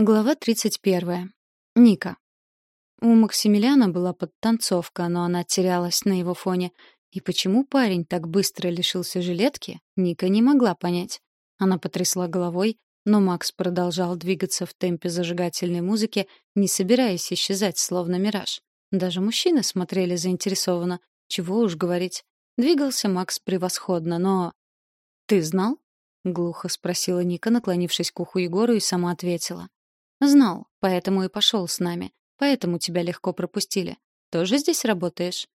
Глава 31. Ника. У Максимилиана была подтанцовка, но она терялась на его фоне. И почему парень так быстро лишился жилетки, Ника не могла понять. Она потрясла головой, но Макс продолжал двигаться в темпе зажигательной музыки, не собираясь исчезать, словно мираж. Даже мужчины смотрели заинтересованно. Чего уж говорить. Двигался Макс превосходно, но... «Ты знал?» — глухо спросила Ника, наклонившись к уху Егору, и сама ответила. Знал, поэтому и пошел с нами. Поэтому тебя легко пропустили. Тоже здесь работаешь?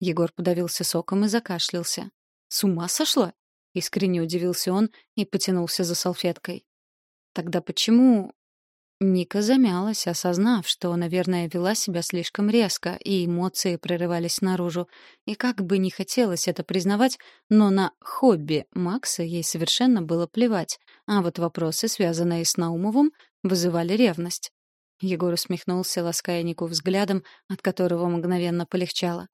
Егор подавился соком и закашлялся. С ума сошла? Искренне удивился он и потянулся за салфеткой. Тогда почему Ника замялась, осознав, что, наверное, вела себя слишком резко, и эмоции прорывались наружу. И как бы не хотелось это признавать, но на хобби Макса ей совершенно было плевать, а вот вопросы, связанные с Наумовым, вызывали ревность. Егор усмехнулся, лаская Нику взглядом, от которого мгновенно полегчало.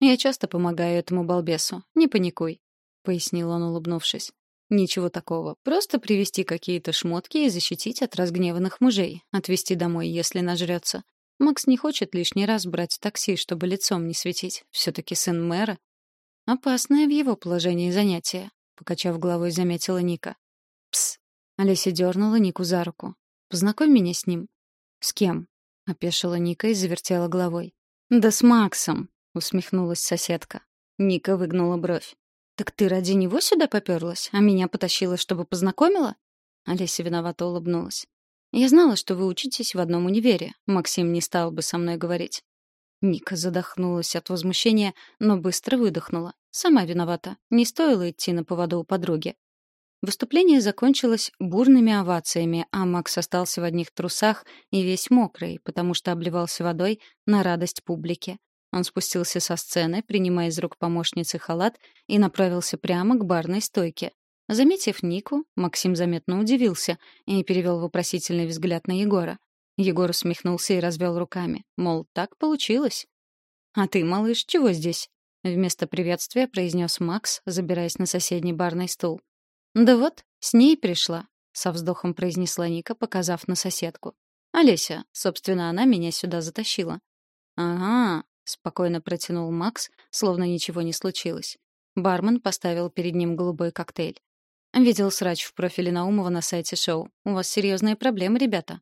«Я часто помогаю этому балбесу, не паникуй», — пояснил он, улыбнувшись. Ничего такого. Просто привезти какие-то шмотки и защитить от разгневанных мужей. Отвезти домой, если нажрется. Макс не хочет лишний раз брать такси, чтобы лицом не светить. Все-таки сын мэра. Опасное в его положении занятие, покачав головой, заметила Ника. Пс. Олеся дернула Нику за руку. Познакомь меня с ним. С кем? опешила Ника и завертела головой. Да с Максом, усмехнулась соседка. Ника выгнула бровь. «Так ты ради него сюда попёрлась, а меня потащила, чтобы познакомила?» Олеся виновато улыбнулась. «Я знала, что вы учитесь в одном универе. Максим не стал бы со мной говорить». Ника задохнулась от возмущения, но быстро выдохнула. Сама виновата. Не стоило идти на поводу у подруги. Выступление закончилось бурными овациями, а Макс остался в одних трусах и весь мокрый, потому что обливался водой на радость публики. Он спустился со сцены, принимая из рук помощницы халат, и направился прямо к барной стойке. Заметив Нику, Максим заметно удивился и перевел вопросительный взгляд на Егора. Егор усмехнулся и развел руками, мол, так получилось. «А ты, малыш, чего здесь?» Вместо приветствия произнес Макс, забираясь на соседний барный стул. «Да вот, с ней пришла», — со вздохом произнесла Ника, показав на соседку. «Олеся, собственно, она меня сюда затащила». «Ага, спокойно протянул Макс, словно ничего не случилось. Бармен поставил перед ним голубой коктейль. Видел срач в профиле Наумова на сайте шоу. У вас серьезные проблемы, ребята.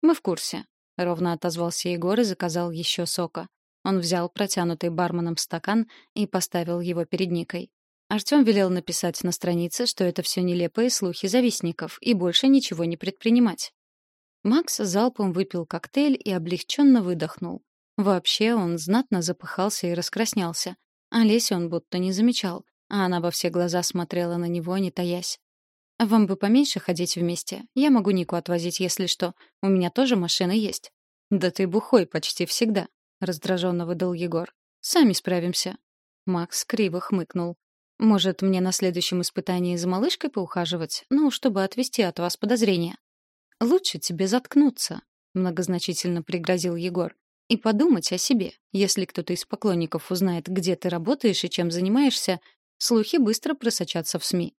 Мы в курсе, ровно отозвался Егор и заказал еще сока. Он взял протянутый барменом стакан и поставил его перед Никой. Артём велел написать на странице, что это все нелепые слухи завистников и больше ничего не предпринимать. Макс залпом выпил коктейль и облегченно выдохнул. Вообще он знатно запыхался и раскраснялся. А Леся он будто не замечал, а она во все глаза смотрела на него, не таясь. «Вам бы поменьше ходить вместе. Я могу Нику отвозить, если что. У меня тоже машина есть». «Да ты бухой почти всегда», — раздраженно выдал Егор. «Сами справимся». Макс криво хмыкнул. «Может, мне на следующем испытании за малышкой поухаживать? Ну, чтобы отвести от вас подозрения». «Лучше тебе заткнуться», — многозначительно пригрозил Егор. И подумать о себе. Если кто-то из поклонников узнает, где ты работаешь и чем занимаешься, слухи быстро просочатся в СМИ.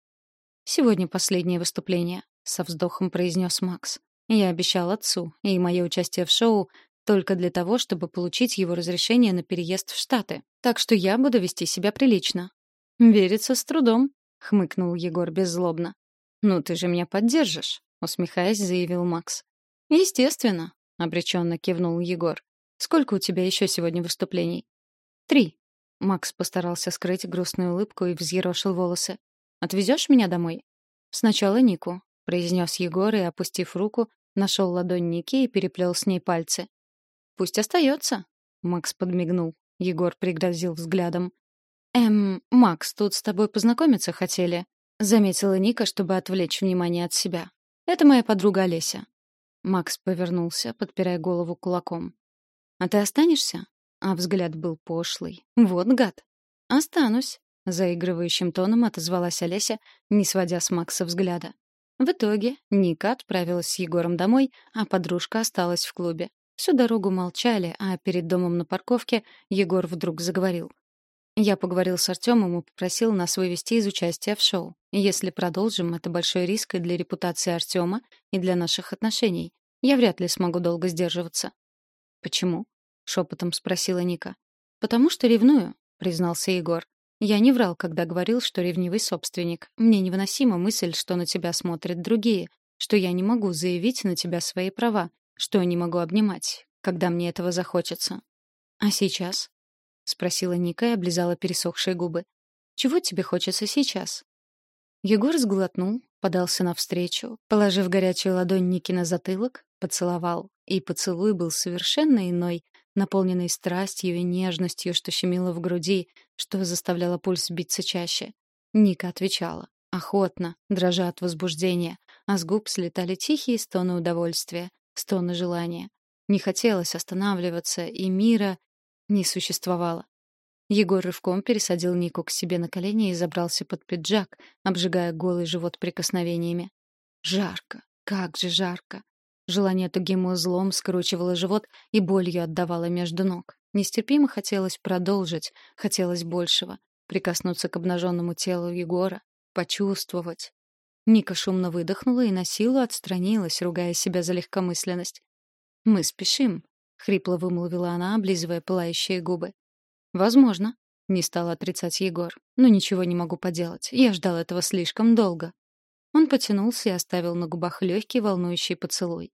«Сегодня последнее выступление», — со вздохом произнес Макс. «Я обещал отцу, и мое участие в шоу только для того, чтобы получить его разрешение на переезд в Штаты. Так что я буду вести себя прилично». «Верится с трудом», — хмыкнул Егор беззлобно. «Ну ты же меня поддержишь», — усмехаясь, заявил Макс. «Естественно», — обреченно кивнул Егор. Сколько у тебя еще сегодня выступлений? Три. Макс постарался скрыть грустную улыбку и взъерошил волосы. Отвезешь меня домой? Сначала Нику, произнес Егор и, опустив руку, нашел ладонь Ники и переплел с ней пальцы. Пусть остается. Макс подмигнул. Егор пригрозил взглядом. «Эм, Макс, тут с тобой познакомиться хотели», — заметила Ника, чтобы отвлечь внимание от себя. «Это моя подруга Олеся». Макс повернулся, подпирая голову кулаком. «А ты останешься?» А взгляд был пошлый. «Вот гад!» «Останусь», — заигрывающим тоном отозвалась Олеся, не сводя с Макса взгляда. В итоге Ника отправилась с Егором домой, а подружка осталась в клубе. Всю дорогу молчали, а перед домом на парковке Егор вдруг заговорил. Я поговорил с Артемом и попросил нас вывести из участия в шоу. Если продолжим, это большой риск и для репутации Артема, и для наших отношений. Я вряд ли смогу долго сдерживаться. «Почему?» — шепотом спросила Ника. «Потому что ревную», — признался Егор. «Я не врал, когда говорил, что ревнивый собственник. Мне невыносима мысль, что на тебя смотрят другие, что я не могу заявить на тебя свои права, что не могу обнимать, когда мне этого захочется. А сейчас?» — спросила Ника и облизала пересохшие губы. «Чего тебе хочется сейчас?» Егор сглотнул, подался навстречу, положив горячую ладонь Ники на затылок, поцеловал. И поцелуй был совершенно иной, наполненный страстью и нежностью, что щемило в груди, что заставляло пульс биться чаще. Ника отвечала. Охотно, дрожа от возбуждения, а с губ слетали тихие стоны удовольствия, стоны желания. Не хотелось останавливаться, и мира не существовало. Егор рывком пересадил Нику к себе на колени и забрался под пиджак, обжигая голый живот прикосновениями. Жарко, как же жарко. Желание тугим узлом скручивало живот и болью отдавало между ног. Нестерпимо хотелось продолжить, хотелось большего. Прикоснуться к обнаженному телу Егора, почувствовать. Ника шумно выдохнула и на силу отстранилась, ругая себя за легкомысленность. «Мы спешим», — хрипло вымолвила она, облизывая пылающие губы. «Возможно», — не стал отрицать Егор. «Но ничего не могу поделать. Я ждал этого слишком долго». Он потянулся и оставил на губах легкий волнующий поцелуй.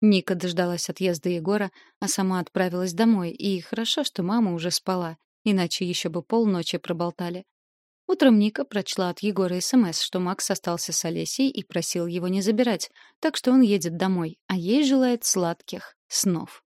Ника дождалась отъезда Егора, а сама отправилась домой, и хорошо, что мама уже спала, иначе еще бы полночи проболтали. Утром Ника прочла от Егора СМС, что Макс остался с Олесей и просил его не забирать, так что он едет домой, а ей желает сладких снов.